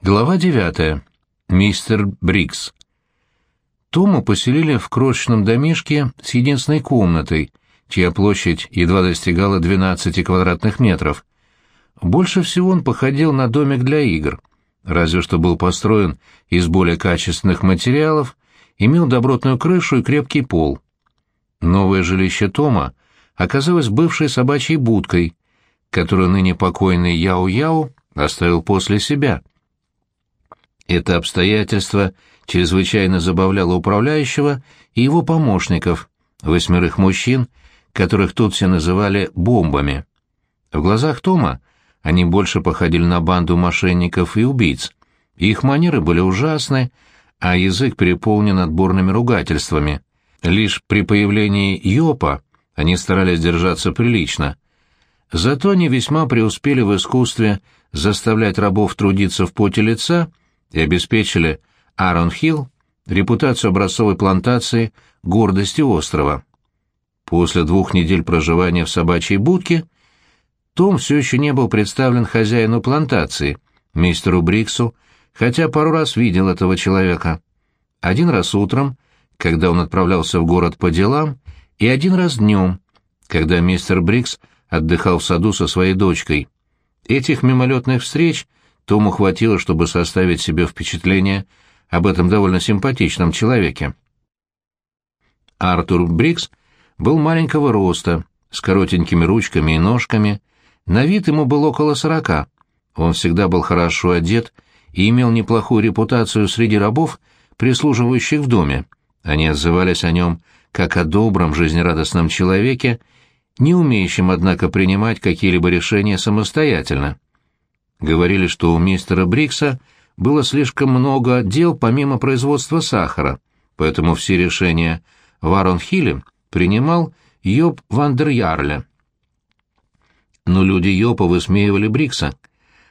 Глава девятая. Мистер Брикс. Тома поселили в крошечном домишке с единственной комнатой, чья площадь едва достигала 12 квадратных метров. Больше всего он походил на домик для игр, разве что был построен из более качественных материалов, имел добротную крышу и крепкий пол. Новое жилище Тома оказалось бывшей собачьей будкой, которую ныне покойный Яу-Яу оставил после себя — это обстоятельство чрезвычайно забавляло управляющего и его помощников, восьмерых мужчин, которых тут все называли «бомбами». В глазах Тома они больше походили на банду мошенников и убийц. Их манеры были ужасны, а язык переполнен отборными ругательствами. Лишь при появлении Йопа они старались держаться прилично. Зато они весьма преуспели в искусстве заставлять рабов трудиться в поте лица и обеспечили Аарон Хилл репутацию образцовой плантации гордости острова. После двух недель проживания в собачьей будке том все еще не был представлен хозяину плантации, мистеру Бриксу, хотя пару раз видел этого человека. Один раз утром, когда он отправлялся в город по делам, и один раз днем, когда мистер Брикс отдыхал в саду со своей дочкой. Этих мимолетных встреч Тому хватило, чтобы составить себе впечатление об этом довольно симпатичном человеке. Артур Брикс был маленького роста, с коротенькими ручками и ножками, на вид ему было около сорока. Он всегда был хорошо одет и имел неплохую репутацию среди рабов, прислуживающих в доме. Они отзывались о нем как о добром, жизнерадостном человеке, не умеющем, однако, принимать какие-либо решения самостоятельно. Говорили, что у мистера Брикса было слишком много дел помимо производства сахара, поэтому все решения в Аронхилле принимал Йоп Вандерярле. Но люди Йопа высмеивали Брикса.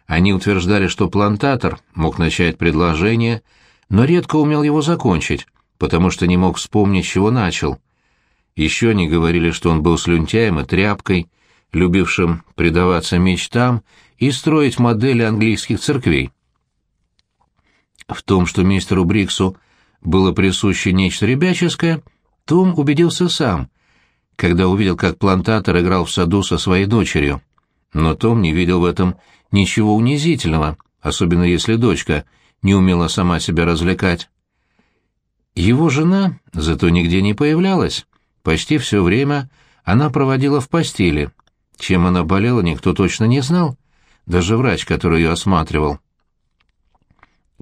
Они утверждали, что плантатор мог начать предложение, но редко умел его закончить, потому что не мог вспомнить, чего начал. Еще они говорили, что он был слюнтяем и тряпкой, любившим предаваться мечтам и строить модели английских церквей. В том, что мистеру Бриксу было присуще нечто ребяческое, Том убедился сам, когда увидел, как плантатор играл в саду со своей дочерью. Но Том не видел в этом ничего унизительного, особенно если дочка не умела сама себя развлекать. Его жена зато нигде не появлялась. Почти все время она проводила в постели. Чем она болела, никто точно не знал даже врач, который ее осматривал.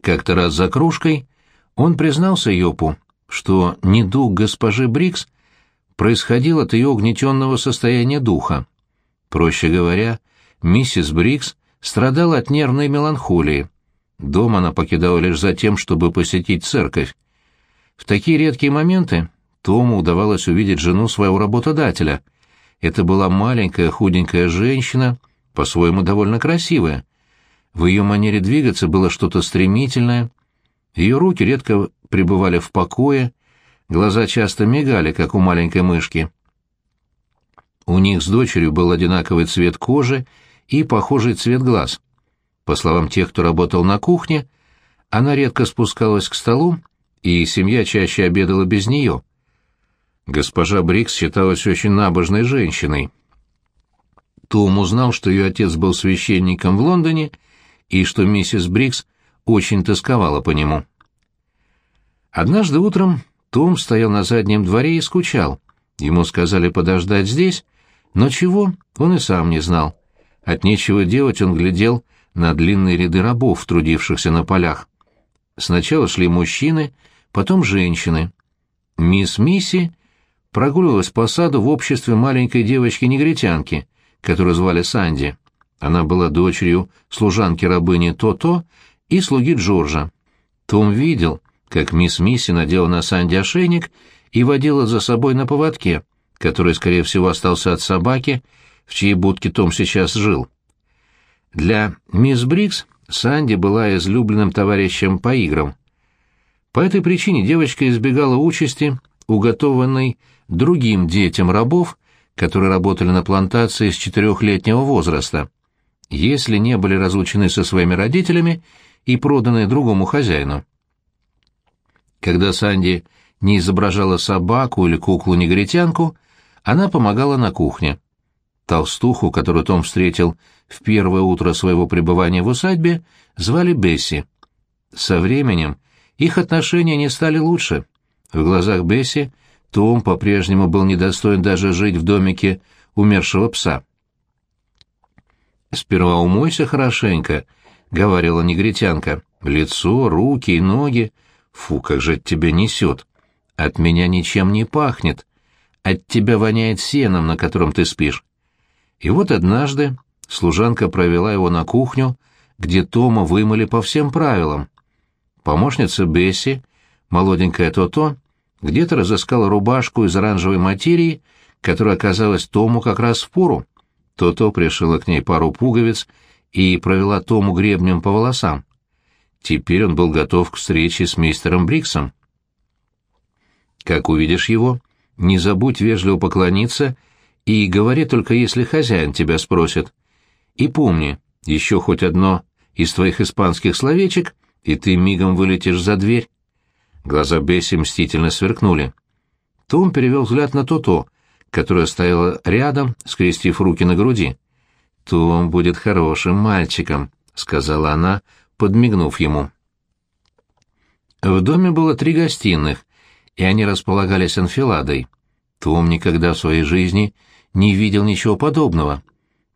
Как-то раз за кружкой он признался Йопу, что недуг госпожи Брикс происходил от ее угнетенного состояния духа. Проще говоря, миссис Брикс страдала от нервной меланхолии. Дом она покидала лишь за тем, чтобы посетить церковь. В такие редкие моменты Тому удавалось увидеть жену своего работодателя. Это была маленькая худенькая женщина — по-своему довольно красивая. В ее манере двигаться было что-то стремительное. Ее руки редко пребывали в покое, глаза часто мигали, как у маленькой мышки. У них с дочерью был одинаковый цвет кожи и похожий цвет глаз. По словам тех, кто работал на кухне, она редко спускалась к столу, и семья чаще обедала без нее. Госпожа Брикс считалась очень набожной женщиной, том узнал, что ее отец был священником в Лондоне и что миссис Брикс очень тосковала по нему. Однажды утром Том стоял на заднем дворе и скучал. Ему сказали подождать здесь, но чего, он и сам не знал. От нечего делать он глядел на длинные ряды рабов, трудившихся на полях. Сначала шли мужчины, потом женщины. Мисс Мисси прогуливалась по саду в обществе маленькой девочки-негритянки, которую звали Санди. Она была дочерью служанки-рабыни То-То и слуги Джорджа. Том видел, как мисс Мисси надела на Санди ошейник и водила за собой на поводке, который, скорее всего, остался от собаки, в чьей будке Том сейчас жил. Для мисс Брикс Санди была излюбленным товарищем по играм. По этой причине девочка избегала участи, уготованной другим детям рабов, которые работали на плантации с четырехлетнего возраста. Если не были разлучены со своими родителями и проданные другому хозяину. Когда Санди не изображала собаку или куклу-негритянку, она помогала на кухне. Толстуху, которую Том встретил в первое утро своего пребывания в усадьбе, звали Бесси. Со временем их отношения не стали лучше. В глазах Бесси том по-прежнему был недостоин даже жить в домике умершего пса. «Сперва умойся хорошенько», — говорила негритянка. «Лицо, руки и ноги. Фу, как же от тебя несет. От меня ничем не пахнет. От тебя воняет сеном, на котором ты спишь». И вот однажды служанка провела его на кухню, где Тома вымыли по всем правилам. Помощница Бесси, молоденькая То-То, где-то разыскала рубашку из оранжевой материи, которая оказалась Тому как раз в пору. То-То пришила к ней пару пуговиц и провела Тому гребнем по волосам. Теперь он был готов к встрече с мистером Бриксом. Как увидишь его, не забудь вежливо поклониться и говори только, если хозяин тебя спросит. И помни, еще хоть одно из твоих испанских словечек, и ты мигом вылетишь за дверь. Глаза Бесси мстительно сверкнули. Том перевел взгляд на То-То, которая стояла рядом, скрестив руки на груди. «Том будет хорошим мальчиком», — сказала она, подмигнув ему. В доме было три гостиных, и они располагались анфиладой. Том никогда в своей жизни не видел ничего подобного.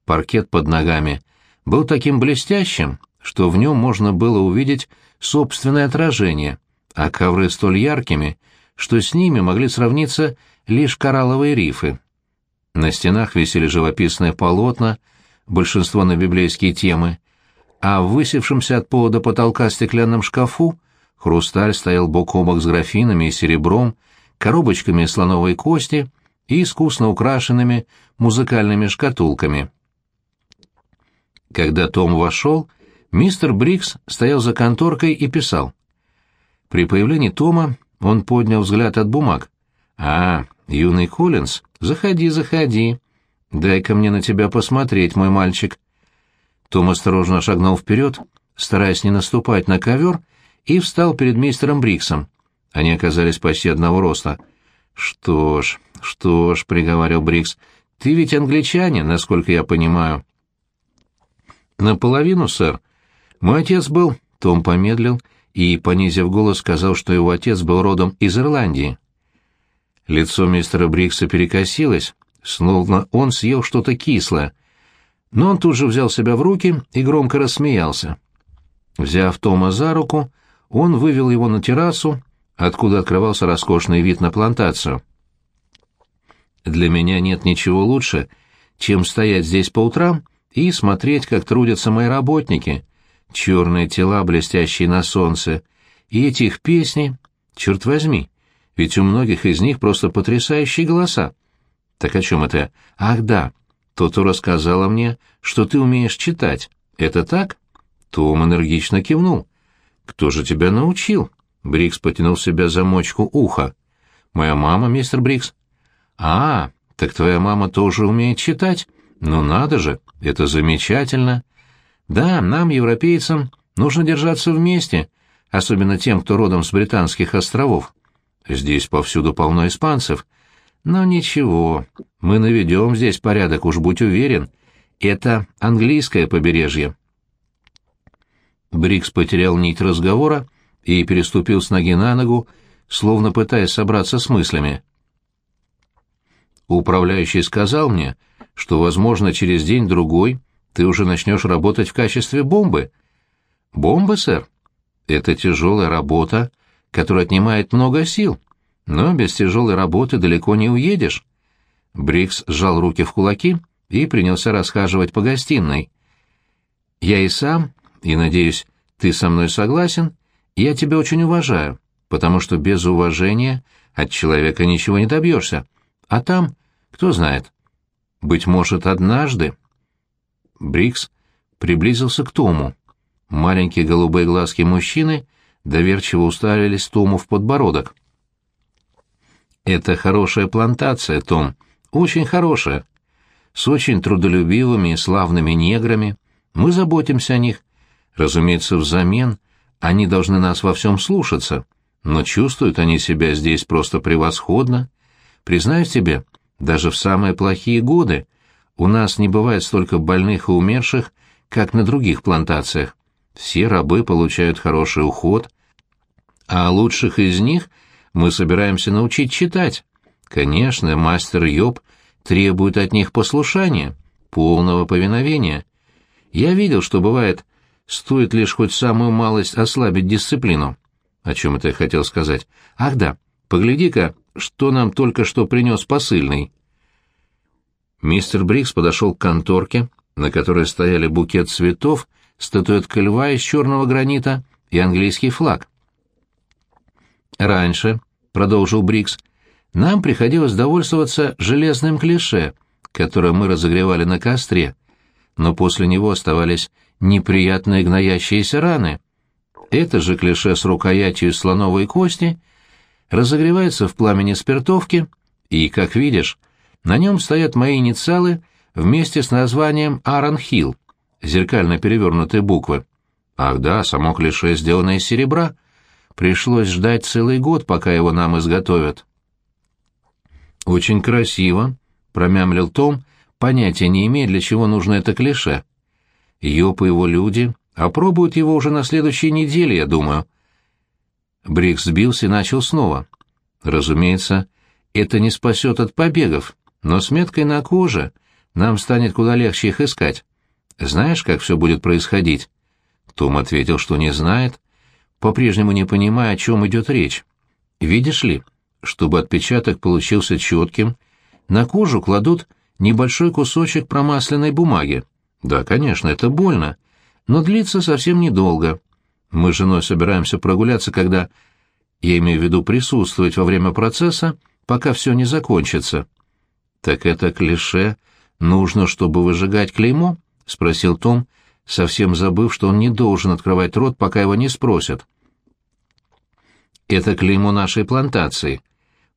Паркет под ногами был таким блестящим, что в нем можно было увидеть собственное отражение — а ковры столь яркими, что с ними могли сравниться лишь коралловые рифы. На стенах висели живописные полотна, большинство на библейские темы, а в высевшемся от пола до потолка стеклянном шкафу хрусталь стоял бок о бок с графинами и серебром, коробочками слоновой кости и искусно украшенными музыкальными шкатулками. Когда Том вошел, мистер Брикс стоял за конторкой и писал. При появлении Тома он поднял взгляд от бумаг. «А, юный Коллинз, заходи, заходи. Дай-ка мне на тебя посмотреть, мой мальчик». Том осторожно шагнул вперед, стараясь не наступать на ковер, и встал перед мистером Бриксом. Они оказались почти одного роста. «Что ж, что ж», — приговаривал Брикс, — «ты ведь англичанин, насколько я понимаю». «Наполовину, сэр. Мой отец был...» — Том помедлил — и, понизив голос, сказал, что его отец был родом из Ирландии. Лицо мистера Брикса перекосилось, словно он съел что-то кислое, но он тут же взял себя в руки и громко рассмеялся. Взяв Тома за руку, он вывел его на террасу, откуда открывался роскошный вид на плантацию. «Для меня нет ничего лучше, чем стоять здесь по утрам и смотреть, как трудятся мои работники», черные тела, блестящие на солнце, и эти их песни, черт возьми, ведь у многих из них просто потрясающие голоса. Так о чем это? Ах, да, Тото рассказала мне, что ты умеешь читать. Это так? Том энергично кивнул. Кто же тебя научил? Брикс потянул себя за мочку уха. Моя мама, мистер Брикс. А, так твоя мама тоже умеет читать? Ну надо же, это замечательно. Да, нам, европейцам, нужно держаться вместе, особенно тем, кто родом с британских островов. Здесь повсюду полно испанцев. Но ничего, мы наведем здесь порядок, уж будь уверен. Это английское побережье. Брикс потерял нить разговора и переступил с ноги на ногу, словно пытаясь собраться с мыслями. Управляющий сказал мне, что, возможно, через день-другой ты уже начнешь работать в качестве бомбы. Бомбы, сэр? Это тяжелая работа, которая отнимает много сил, но без тяжелой работы далеко не уедешь. Брикс сжал руки в кулаки и принялся расхаживать по гостиной. Я и сам, и, надеюсь, ты со мной согласен, я тебя очень уважаю, потому что без уважения от человека ничего не добьешься. А там, кто знает, быть может, однажды Брикс приблизился к Тому. Маленькие голубые глазки мужчины доверчиво уставились Тому в подбородок. «Это хорошая плантация, Том, очень хорошая. С очень трудолюбивыми и славными неграми. Мы заботимся о них. Разумеется, взамен Они должны нас во всем слушаться, но чувствуют они себя здесь просто превосходно. Признаюсь тебе, даже в самые плохие годы у нас не бывает столько больных и умерших, как на других плантациях. Все рабы получают хороший уход, а лучших из них мы собираемся научить читать. Конечно, мастер Йоб требует от них послушания, полного повиновения. Я видел, что бывает, стоит лишь хоть самую малость ослабить дисциплину. О чем это я хотел сказать? Ах да, погляди-ка, что нам только что принес посыльный. Мистер Брикс подошел к конторке, на которой стояли букет цветов, статуэтка льва из черного гранита и английский флаг. «Раньше», — продолжил Брикс, — «нам приходилось довольствоваться железным клише, которое мы разогревали на костре, но после него оставались неприятные гноящиеся раны. Это же клише с рукоятью слоновой кости разогревается в пламени спиртовки, и, как видишь, на нем стоят мои инициалы вместе с названием Аарон Хилл, зеркально перевернутые буквы. Ах да, само клише сделано из серебра. Пришлось ждать целый год, пока его нам изготовят. «Очень красиво», — промямлил Том, понятия не имея, для чего нужно это клише. Йоп его люди опробуют его уже на следующей неделе, я думаю. Брикс сбился и начал снова. Разумеется, это не спасет от побегов, но с меткой на коже нам станет куда легче их искать. Знаешь, как все будет происходить?» Том ответил, что не знает, по-прежнему не понимая, о чем идет речь. «Видишь ли, чтобы отпечаток получился четким, на кожу кладут небольшой кусочек промасленной бумаги. Да, конечно, это больно, но длится совсем недолго. Мы с женой собираемся прогуляться, когда... Я имею в виду присутствовать во время процесса, пока все не закончится. Так это клише «нужно, чтобы выжигать клеймо?» — спросил Том, совсем забыв, что он не должен открывать рот, пока его не спросят. «Это клеймо нашей плантации.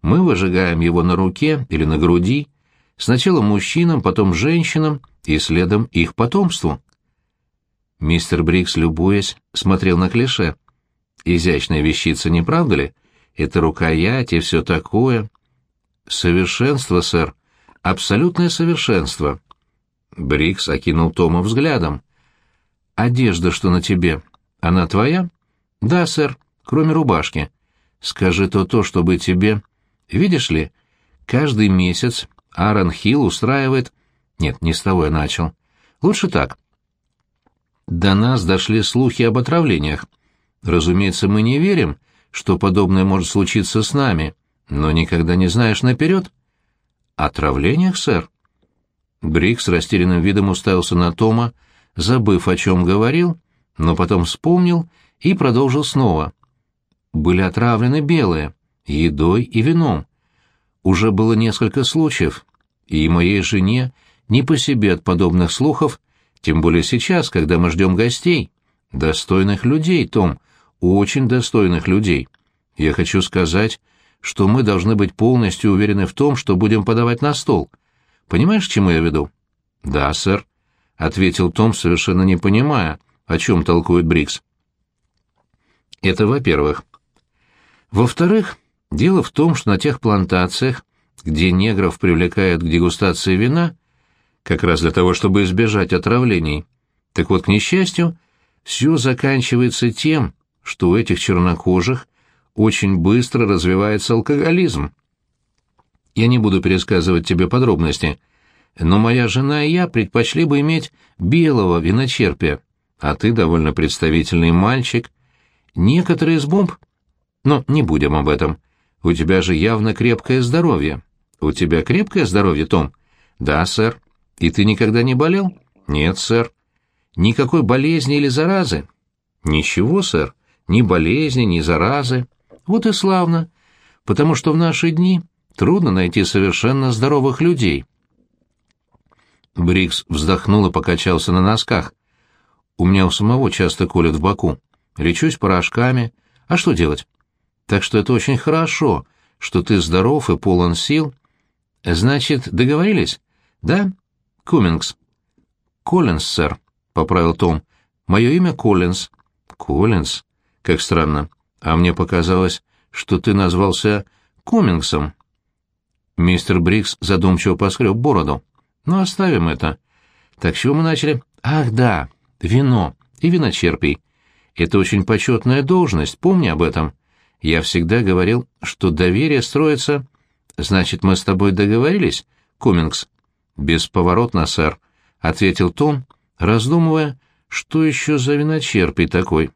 Мы выжигаем его на руке или на груди, сначала мужчинам, потом женщинам и следом их потомству». Мистер Брикс, любуясь, смотрел на клише. «Изящная вещица, не правда ли? Это рукоять и все такое». «Совершенство, сэр», Абсолютное совершенство. Брикс окинул Тома взглядом. «Одежда, что на тебе, она твоя?» «Да, сэр, кроме рубашки. Скажи то то, чтобы тебе...» «Видишь ли, каждый месяц Аарон Хилл устраивает...» «Нет, не с того я начал. Лучше так. До нас дошли слухи об отравлениях. Разумеется, мы не верим, что подобное может случиться с нами, но никогда не знаешь наперед». «Отравлениях, сэр?» Брик с растерянным видом уставился на Тома, забыв, о чем говорил, но потом вспомнил и продолжил снова. «Были отравлены белые, едой и вином. Уже было несколько случаев, и моей жене не по себе от подобных слухов, тем более сейчас, когда мы ждем гостей. Достойных людей, Том, очень достойных людей. Я хочу сказать, что мы должны быть полностью уверены в том, что будем подавать на стол. Понимаешь, к чему я веду? — Да, сэр, — ответил Том, совершенно не понимая, о чем толкует Брикс. — Это во-первых. Во-вторых, дело в том, что на тех плантациях, где негров привлекают к дегустации вина, как раз для того, чтобы избежать отравлений, так вот, к несчастью, все заканчивается тем, что у этих чернокожих очень быстро развивается алкоголизм. Я не буду пересказывать тебе подробности, но моя жена и я предпочли бы иметь белого виночерпия, а ты довольно представительный мальчик. Некоторые из бомб... Но не будем об этом. У тебя же явно крепкое здоровье. У тебя крепкое здоровье, Том? Да, сэр. И ты никогда не болел? Нет, сэр. Никакой болезни или заразы? Ничего, сэр. Ни болезни, ни заразы. Вот и славно, потому что в наши дни трудно найти совершенно здоровых людей. Брикс вздохнул и покачался на носках. У меня у самого часто колят в боку. Лечусь порошками. А что делать? Так что это очень хорошо, что ты здоров и полон сил. Значит, договорились? Да? Кумингс. Коллинс, сэр, — поправил Том. Мое имя Коллинс. Коллинс. Как странно. А мне показалось, что ты назвался Кумингсом. Мистер Брикс задумчиво поскреб бороду. Ну, оставим это. Так чего мы начали? Ах, да, вино и виночерпий. Это очень почетная должность, помни об этом. Я всегда говорил, что доверие строится... Значит, мы с тобой договорились, Кумингс? Бесповоротно, сэр, — ответил Том, раздумывая, что еще за виночерпий такой.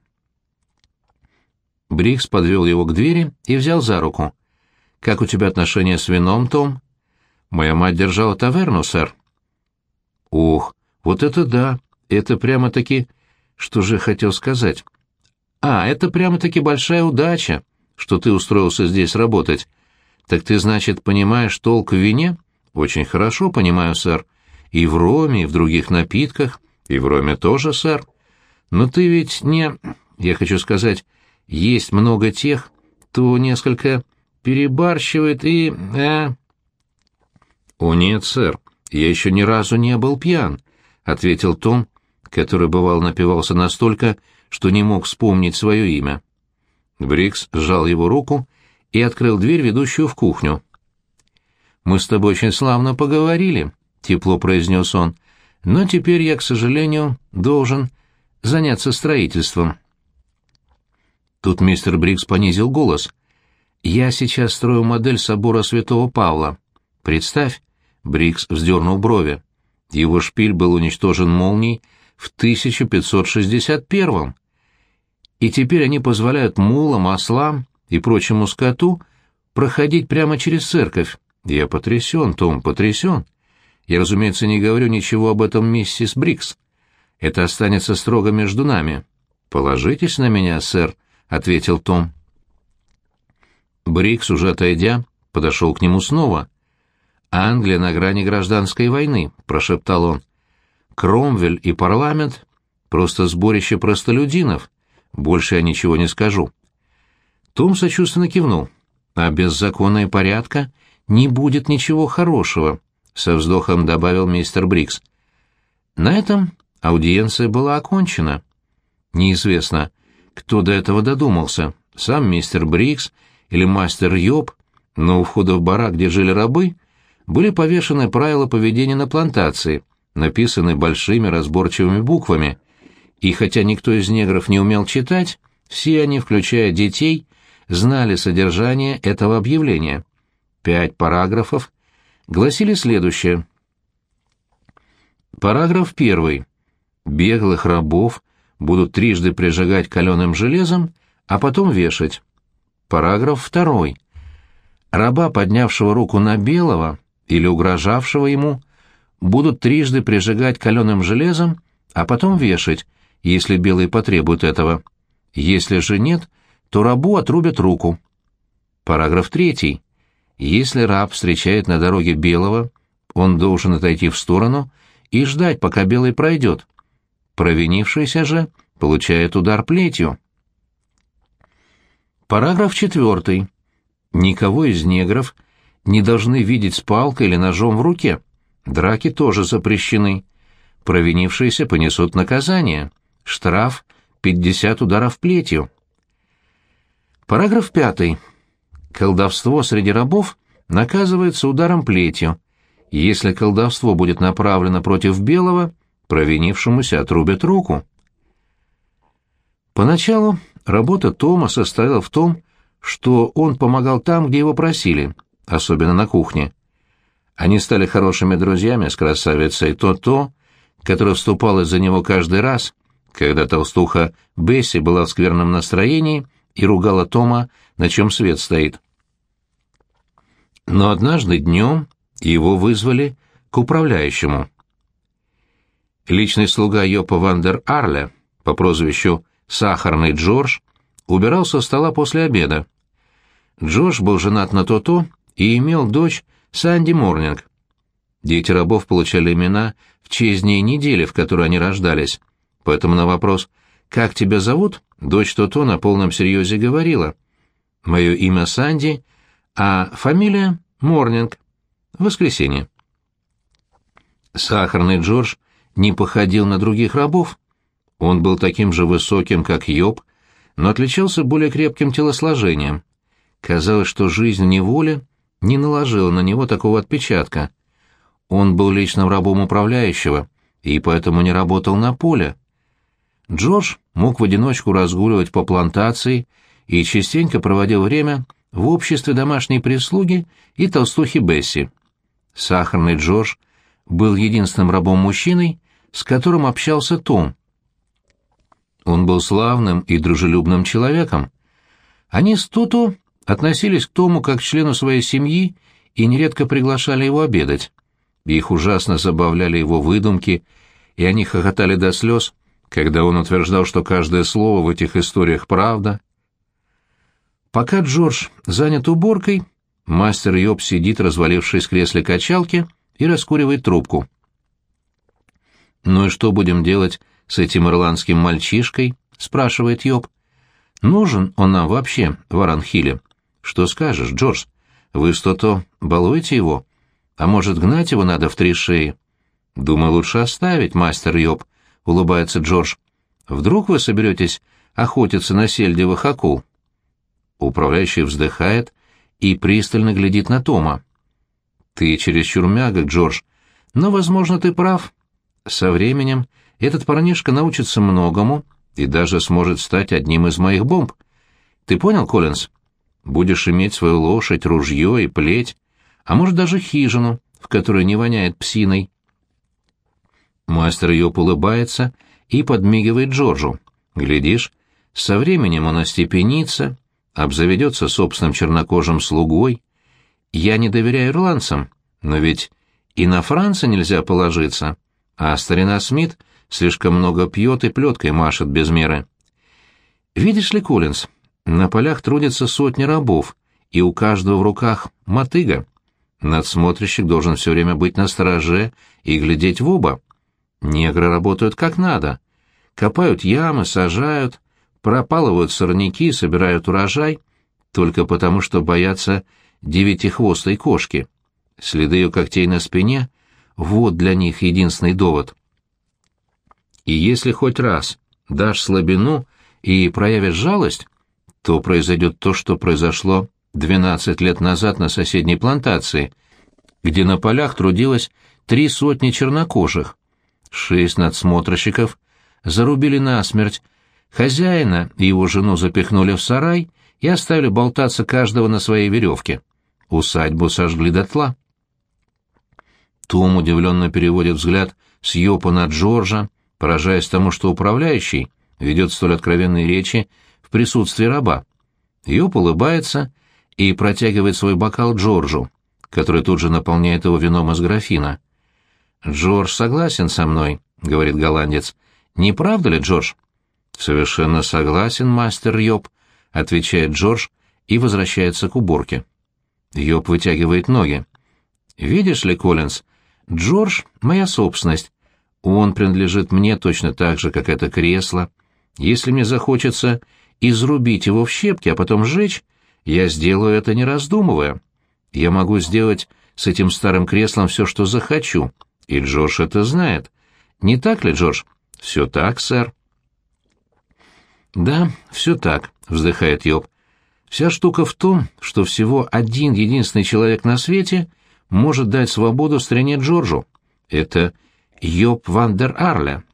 Брикс подвел его к двери и взял за руку. «Как у тебя отношения с вином, Том?» «Моя мать держала таверну, сэр». «Ух, вот это да! Это прямо-таки...» Что же хотел сказать? «А, это прямо-таки большая удача, что ты устроился здесь работать. Так ты, значит, понимаешь толк в вине?» «Очень хорошо понимаю, сэр. И в роме, и в других напитках, и в роме тоже, сэр. Но ты ведь не... Я хочу сказать, есть много тех, кто несколько перебарщивает и... Э... «О нет, сэр, я еще ни разу не был пьян», — ответил Том, который бывал напивался настолько, что не мог вспомнить свое имя. Брикс сжал его руку и открыл дверь, ведущую в кухню. «Мы с тобой очень славно поговорили», — тепло произнес он, — «но теперь я, к сожалению, должен заняться строительством». Тут мистер Брикс понизил голос. «Я сейчас строю модель собора Святого Павла. Представь!» — Брикс вздернул брови. Его шпиль был уничтожен молнией в 1561-м. И теперь они позволяют мулам, ослам и прочему скоту проходить прямо через церковь. Я потрясен, Том, потрясен. Я, разумеется, не говорю ничего об этом миссис Брикс. Это останется строго между нами. Положитесь на меня, сэр, — ответил Том. Брикс, уже отойдя, подошел к нему снова. «Англия на грани гражданской войны», — прошептал он. «Кромвель и парламент — просто сборище простолюдинов. Больше я ничего не скажу». Том сочувственно кивнул. «А без закона и порядка не будет ничего хорошего», — со вздохом добавил мистер Брикс. На этом аудиенция была окончена. Неизвестно, кто до этого додумался, сам мистер Брикс или мастер Йоб, но у входа в барак, где жили рабы, были повешены правила поведения на плантации, написаны большими разборчивыми буквами, и хотя никто из негров не умел читать, все они, включая детей, знали содержание этого объявления. Пять параграфов гласили следующее. Параграф первый. Беглых рабов будут трижды прижигать каленым железом, а потом вешать. Параграф второй. Раба, поднявшего руку на белого или угрожавшего ему, будут трижды прижигать каленым железом, а потом вешать, если белый потребует этого. Если же нет, то рабу отрубят руку. Параграф третий. Если раб встречает на дороге белого, он должен отойти в сторону и ждать, пока белый пройдет. Провинившийся же получает удар плетью. Параграф четвертый. Никого из негров не должны видеть с палкой или ножом в руке. Драки тоже запрещены. Провинившиеся понесут наказание. Штраф — 50 ударов плетью. Параграф пятый. Колдовство среди рабов наказывается ударом плетью. Если колдовство будет направлено против белого — провинившемуся отрубят руку. Поначалу работа Тома состояла в том, что он помогал там, где его просили, особенно на кухне. Они стали хорошими друзьями с красавицей То-То, которая вступалась за него каждый раз, когда толстуха Бесси была в скверном настроении и ругала Тома, на чем свет стоит. Но однажды днем его вызвали к управляющему. Личный слуга Йопа Вандер Арле по прозвищу «Сахарный Джордж» убирал со стола после обеда. Джордж был женат на То-То и имел дочь Санди Морнинг. Дети рабов получали имена в честь дней недели, в которой они рождались. Поэтому на вопрос «Как тебя зовут?» дочь То-То на полном серьезе говорила. «Мое имя Санди, а фамилия Морнинг. Воскресенье». Сахарный Джордж не походил на других рабов. Он был таким же высоким, как Йоб, но отличался более крепким телосложением. Казалось, что жизнь в неволе не наложила на него такого отпечатка. Он был личным рабом управляющего и поэтому не работал на поле. Джордж мог в одиночку разгуливать по плантации и частенько проводил время в обществе домашней прислуги и толстухи Бесси. Сахарный Джордж был единственным рабом-мужчиной, с которым общался Том. Он был славным и дружелюбным человеком. Они с Туту относились к Тому как к члену своей семьи и нередко приглашали его обедать. Их ужасно забавляли его выдумки, и они хохотали до слез, когда он утверждал, что каждое слово в этих историях правда. Пока Джордж занят уборкой, мастер Йоб сидит, развалившись в кресле качалки, и раскуривает трубку. «Ну и что будем делать с этим ирландским мальчишкой?» — спрашивает Йоб. «Нужен он нам вообще в Аранхиле?» «Что скажешь, Джордж? Вы что-то балуете его?» А может, гнать его надо в три шеи? Думаю, лучше оставить, мастер Йоб, — улыбается Джордж. Вдруг вы соберетесь охотиться на сельдевых акул? Управляющий вздыхает и пристально глядит на Тома. Ты чересчур мягок, Джордж, но, возможно, ты прав. Со временем этот парнишка научится многому и даже сможет стать одним из моих бомб. Ты понял, Коллинз? Будешь иметь свою лошадь, ружье и плеть, а может даже хижину, в которой не воняет псиной. Мастер Йоп улыбается и подмигивает Джорджу. Глядишь, со временем он остепенится, обзаведется собственным чернокожим слугой. Я не доверяю ирландцам, но ведь и на Франца нельзя положиться, а старина Смит слишком много пьет и плеткой машет без меры. Видишь ли, Коллинз, на полях трудятся сотни рабов, и у каждого в руках мотыга. Надсмотрщик должен все время быть на стороже и глядеть в оба. Негры работают как надо. Копают ямы, сажают, пропалывают сорняки, собирают урожай, только потому что боятся девятихвостой кошки. Следы ее когтей на спине — вот для них единственный довод. И если хоть раз дашь слабину и проявишь жалость, то произойдет то, что произошло 12 лет назад на соседней плантации, где на полях трудилось три сотни чернокожих. Шесть надсмотрщиков зарубили насмерть, хозяина и его жену запихнули в сарай и оставили болтаться каждого на своей веревке. Усадьбу сожгли дотла. Том удивленно переводит взгляд с Йопа на Джорджа, поражаясь тому, что управляющий ведет столь откровенные речи в присутствии раба. Йоп улыбается и протягивает свой бокал Джорджу, который тут же наполняет его вином из графина. «Джордж согласен со мной», — говорит голландец. «Не правда ли, Джордж?» «Совершенно согласен, мастер Йоп», — отвечает Джордж и возвращается к уборке. Йоп вытягивает ноги. «Видишь ли, Коллинз, Джордж — моя собственность. Он принадлежит мне точно так же, как это кресло. Если мне захочется изрубить его в щепки, а потом сжечь, я сделаю это не раздумывая. Я могу сделать с этим старым креслом все, что захочу, и Джордж это знает. Не так ли, Джордж? Все так, сэр. Да, все так, вздыхает Йоб. Вся штука в том, что всего один единственный человек на свете может дать свободу стране Джорджу. Это Йоб Вандер Арля.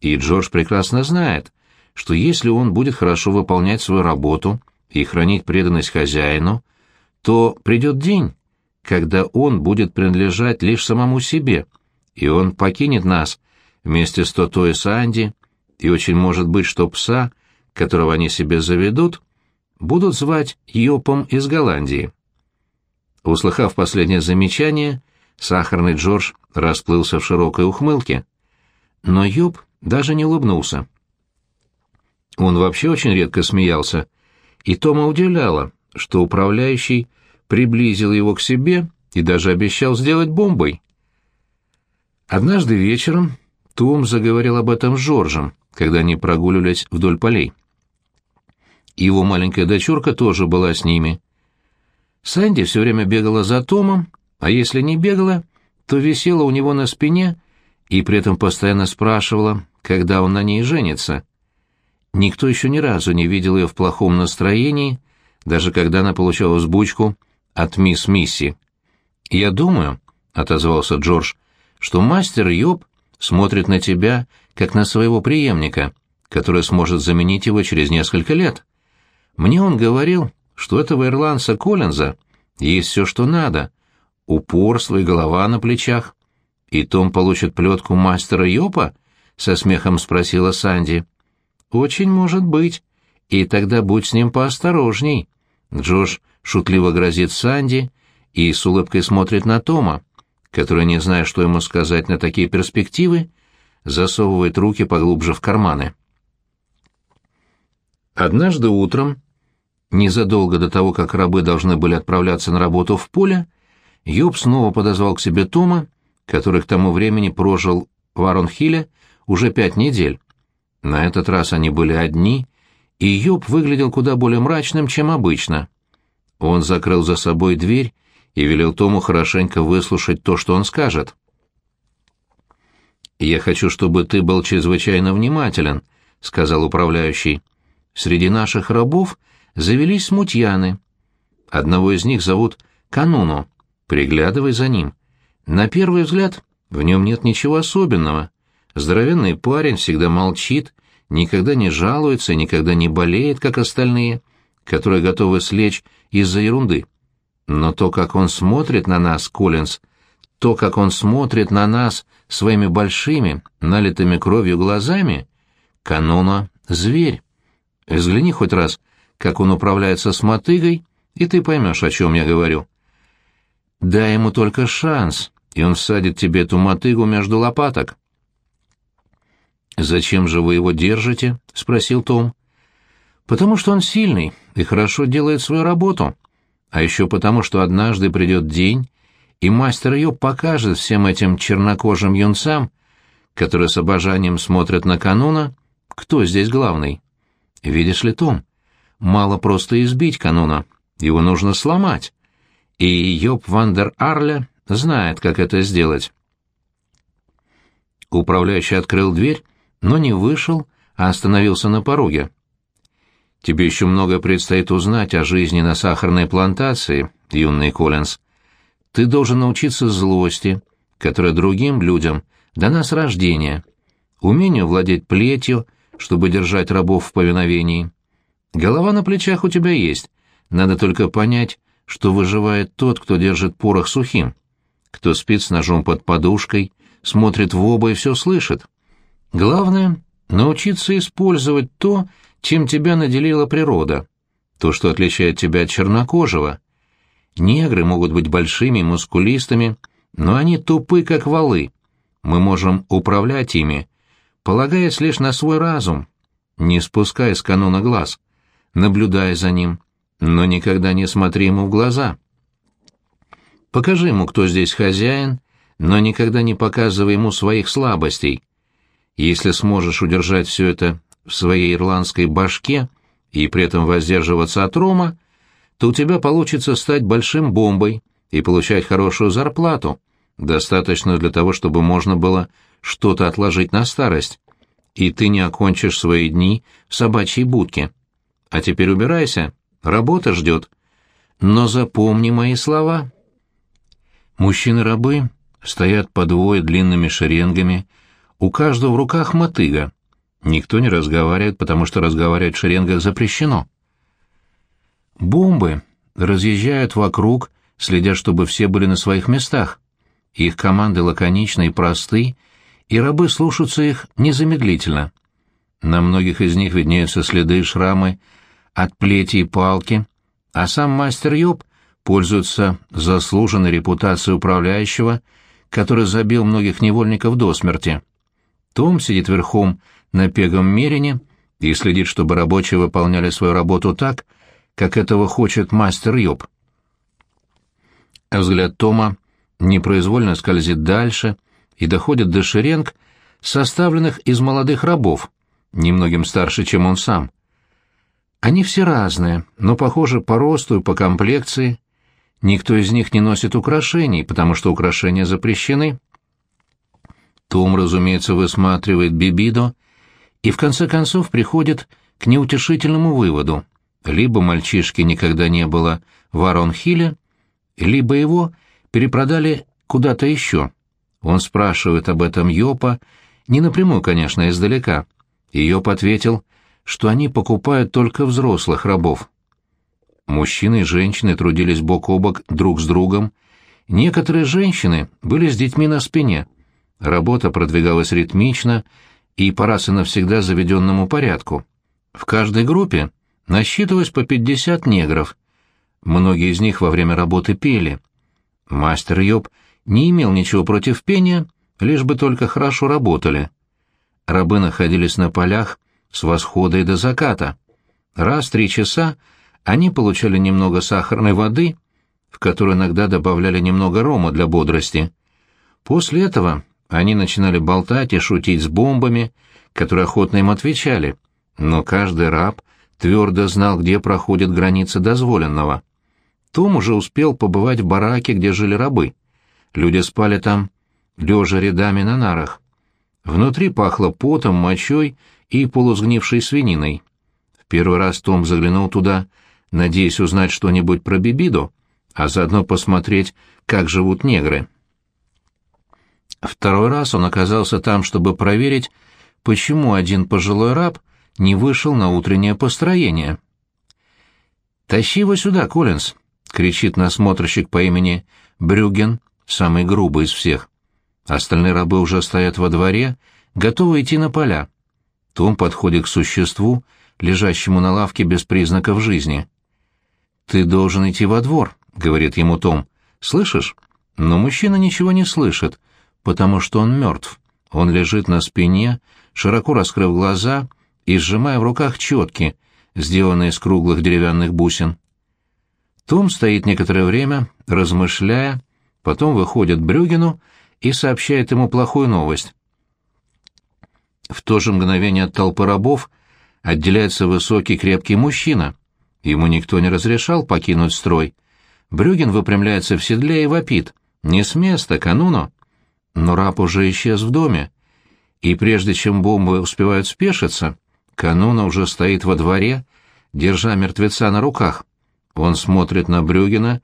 И Джордж прекрасно знает, что если он будет хорошо выполнять свою работу и хранить преданность хозяину, то придет день, когда он будет принадлежать лишь самому себе, и он покинет нас вместе с Тото и Санди, и очень может быть, что пса, которого они себе заведут, будут звать Йопом из Голландии. Услыхав последнее замечание, сахарный Джордж расплылся в широкой ухмылке. Но Йоп даже не улыбнулся. Он вообще очень редко смеялся, и Тома удивляло, что управляющий приблизил его к себе и даже обещал сделать бомбой. Однажды вечером Том заговорил об этом с Жоржем, когда они прогуливались вдоль полей. Его маленькая дочурка тоже была с ними. Санди все время бегала за Томом, а если не бегала, то висела у него на спине и при этом постоянно спрашивала, когда он на ней женится. Никто еще ни разу не видел ее в плохом настроении, даже когда она получала сбучку от мисс Мисси. «Я думаю», — отозвался Джордж, — «что мастер Йоб смотрит на тебя, как на своего преемника, который сможет заменить его через несколько лет. Мне он говорил, что этого ирландца Коллинза есть все, что надо, упорство и голова на плечах. И Том получит плетку мастера Йопа?» — со смехом спросила Санди. «Очень может быть. И тогда будь с ним поосторожней». Джош шутливо грозит Санди и с улыбкой смотрит на Тома, который, не зная, что ему сказать на такие перспективы, засовывает руки поглубже в карманы. Однажды утром, незадолго до того, как рабы должны были отправляться на работу в поле, Йоб снова подозвал к себе Тома, который к тому времени прожил в Аронхиле уже пять недель. На этот раз они были одни, и Йоб выглядел куда более мрачным, чем обычно. Он закрыл за собой дверь и велел Тому хорошенько выслушать то, что он скажет. «Я хочу, чтобы ты был чрезвычайно внимателен», — сказал управляющий. «Среди наших рабов завелись смутьяны. Одного из них зовут Кануну. Приглядывай за ним. На первый взгляд в нем нет ничего особенного. Здоровенный парень всегда молчит, никогда не жалуется, никогда не болеет, как остальные, которые готовы слечь из-за ерунды. Но то, как он смотрит на нас, Коллинз, то, как он смотрит на нас своими большими, налитыми кровью глазами, канона — зверь. Взгляни хоть раз, как он управляется с мотыгой, и ты поймешь, о чем я говорю. Дай ему только шанс, и он всадит тебе эту мотыгу между лопаток. «Зачем же вы его держите?» — спросил Том. «Потому что он сильный и хорошо делает свою работу. А еще потому, что однажды придет день, и мастер ее покажет всем этим чернокожим юнцам, которые с обожанием смотрят на кануна, кто здесь главный. Видишь ли, Том, мало просто избить кануна, его нужно сломать. И Йоб Вандер Арле знает, как это сделать». Управляющий открыл дверь, но не вышел, а остановился на пороге. «Тебе еще много предстоит узнать о жизни на сахарной плантации, юный Коллинз. Ты должен научиться злости, которая другим людям дана с рождения, умению владеть плетью, чтобы держать рабов в повиновении. Голова на плечах у тебя есть, надо только понять, что выживает тот, кто держит порох сухим, кто спит с ножом под подушкой, смотрит в оба и все слышит. Главное — научиться использовать то, чем тебя наделила природа, то, что отличает тебя от чернокожего. Негры могут быть большими, мускулистыми, но они тупы, как валы. Мы можем управлять ими, полагаясь лишь на свой разум, не спуская с канона глаз, наблюдая за ним, но никогда не смотри ему в глаза. Покажи ему, кто здесь хозяин, но никогда не показывай ему своих слабостей, если сможешь удержать все это в своей ирландской башке и при этом воздерживаться от рома, то у тебя получится стать большим бомбой и получать хорошую зарплату, достаточно для того, чтобы можно было что-то отложить на старость. И ты не окончишь свои дни в собачьей будке. А теперь убирайся, работа ждет. Но запомни мои слова. Мужчины-рабы стоят по двое длинными шеренгами, у каждого в руках мотыга. Никто не разговаривает, потому что разговаривать в шеренгах запрещено. Бомбы разъезжают вокруг, следя, чтобы все были на своих местах. Их команды лаконичны и просты, и рабы слушаются их незамедлительно. На многих из них виднеются следы и шрамы от плети и палки, а сам мастер Йоб пользуется заслуженной репутацией управляющего, который забил многих невольников до смерти. Том сидит верхом на пегом мерине и следит, чтобы рабочие выполняли свою работу так, как этого хочет мастер Йоб. Взгляд Тома непроизвольно скользит дальше и доходит до шеренг, составленных из молодых рабов, немногим старше, чем он сам. Они все разные, но похожи по росту и по комплекции. Никто из них не носит украшений, потому что украшения запрещены. Том, разумеется, высматривает Бибидо и в конце концов приходит к неутешительному выводу. Либо мальчишки никогда не было в Аронхиле, либо его перепродали куда-то еще. Он спрашивает об этом Йопа, не напрямую, конечно, издалека. И Йоп ответил, что они покупают только взрослых рабов. Мужчины и женщины трудились бок о бок друг с другом. Некоторые женщины были с детьми на спине. Работа продвигалась ритмично и по раз и навсегда заведенному порядку. В каждой группе насчитывалось по 50 негров. Многие из них во время работы пели. Мастер Йоб не имел ничего против пения, лишь бы только хорошо работали. Рабы находились на полях с восхода и до заката. Раз в три часа они получали немного сахарной воды, в которую иногда добавляли немного рома для бодрости. После этого они начинали болтать и шутить с бомбами, которые охотно им отвечали, но каждый раб твердо знал, где проходит граница дозволенного. Том уже успел побывать в бараке, где жили рабы. Люди спали там, лежа рядами на нарах. Внутри пахло потом, мочой и полусгнившей свининой. В первый раз Том заглянул туда, надеясь узнать что-нибудь про Бибиду, а заодно посмотреть, как живут негры. Второй раз он оказался там, чтобы проверить, почему один пожилой раб не вышел на утреннее построение. «Тащи его сюда, Коллинз!» — кричит насмотрщик по имени Брюген, самый грубый из всех. Остальные рабы уже стоят во дворе, готовы идти на поля. Том подходит к существу, лежащему на лавке без признаков жизни. «Ты должен идти во двор», — говорит ему Том. «Слышишь?» Но мужчина ничего не слышит, потому что он мертв. Он лежит на спине, широко раскрыв глаза и сжимая в руках четки, сделанные из круглых деревянных бусин. Том стоит некоторое время, размышляя, потом выходит Брюгину и сообщает ему плохую новость. В то же мгновение от толпы рабов отделяется высокий крепкий мужчина. Ему никто не разрешал покинуть строй. Брюгин выпрямляется в седле и вопит. «Не с места, кануну!» Но раб уже исчез в доме. И прежде чем бомбы успевают спешиться, кануна уже стоит во дворе, держа мертвеца на руках. Он смотрит на Брюгина,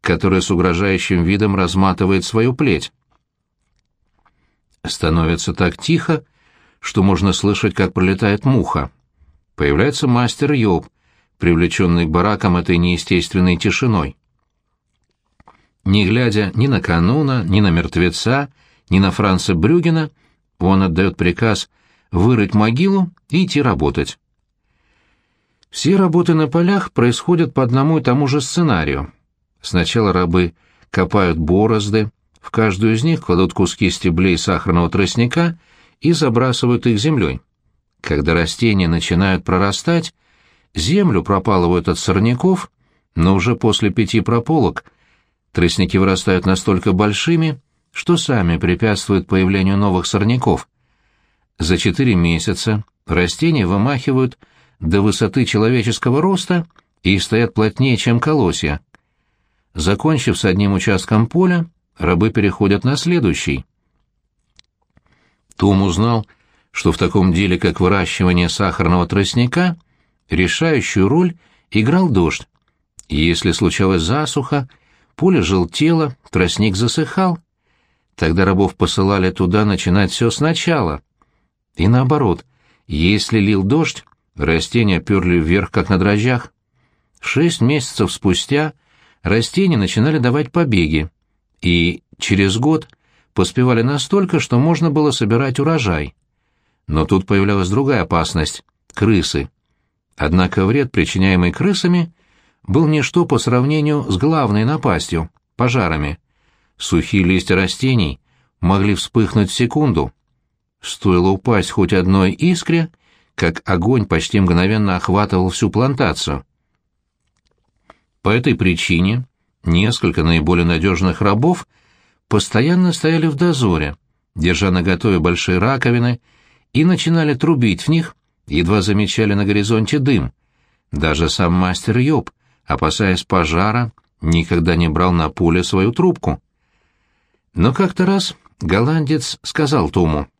который с угрожающим видом разматывает свою плеть. Становится так тихо, что можно слышать, как пролетает муха. Появляется мастер Йоб, привлеченный к баракам этой неестественной тишиной. Не глядя ни на кануна, ни на мертвеца, ни на Франца Брюгена, он отдает приказ вырыть могилу и идти работать. Все работы на полях происходят по одному и тому же сценарию. Сначала рабы копают борозды, в каждую из них кладут куски стеблей сахарного тростника и забрасывают их землей. Когда растения начинают прорастать, землю пропалывают от сорняков, но уже после пяти прополок тростники вырастают настолько большими, что сами препятствуют появлению новых сорняков. За четыре месяца растения вымахивают до высоты человеческого роста и стоят плотнее, чем колосья. Закончив с одним участком поля, рабы переходят на следующий. Том узнал, что в таком деле, как выращивание сахарного тростника, решающую роль играл дождь. Если случалась засуха, поле желтело, тростник засыхал. Тогда рабов посылали туда начинать все сначала. И наоборот, если лил дождь, Растения перли вверх, как на дрожжах. Шесть месяцев спустя растения начинали давать побеги, и через год поспевали настолько, что можно было собирать урожай. Но тут появлялась другая опасность — крысы. Однако вред, причиняемый крысами, был ничто по сравнению с главной напастью — пожарами. Сухие листья растений могли вспыхнуть в секунду. Стоило упасть хоть одной искре — как огонь почти мгновенно охватывал всю плантацию. По этой причине несколько наиболее надежных рабов постоянно стояли в дозоре, держа наготове большие раковины, и начинали трубить в них, едва замечали на горизонте дым. Даже сам мастер Йоб, опасаясь пожара, никогда не брал на поле свою трубку. Но как-то раз голландец сказал Тому —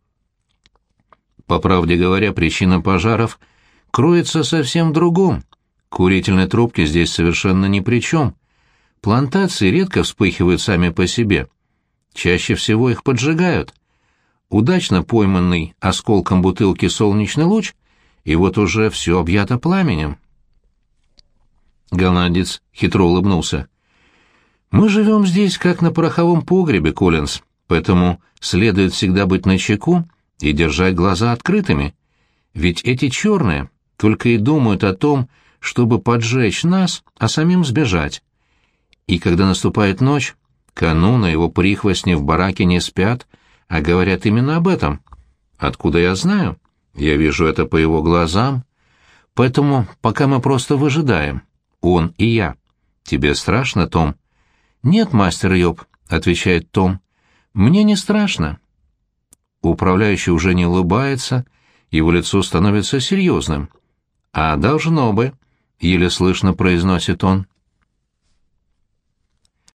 по правде говоря, причина пожаров кроется совсем в другом. Курительные трубки здесь совершенно ни при чем. Плантации редко вспыхивают сами по себе. Чаще всего их поджигают. Удачно пойманный осколком бутылки солнечный луч, и вот уже все объято пламенем. Голландец хитро улыбнулся. «Мы живем здесь, как на пороховом погребе, Коллинз, поэтому следует всегда быть начеку и держать глаза открытыми. Ведь эти черные только и думают о том, чтобы поджечь нас, а самим сбежать. И когда наступает ночь, кануна его прихвостни в бараке не спят, а говорят именно об этом. Откуда я знаю? Я вижу это по его глазам. Поэтому пока мы просто выжидаем, он и я. Тебе страшно, Том? Нет, мастер Йоб, отвечает Том. Мне не страшно. Управляющий уже не улыбается, его лицо становится серьезным. А должно бы, еле слышно произносит он.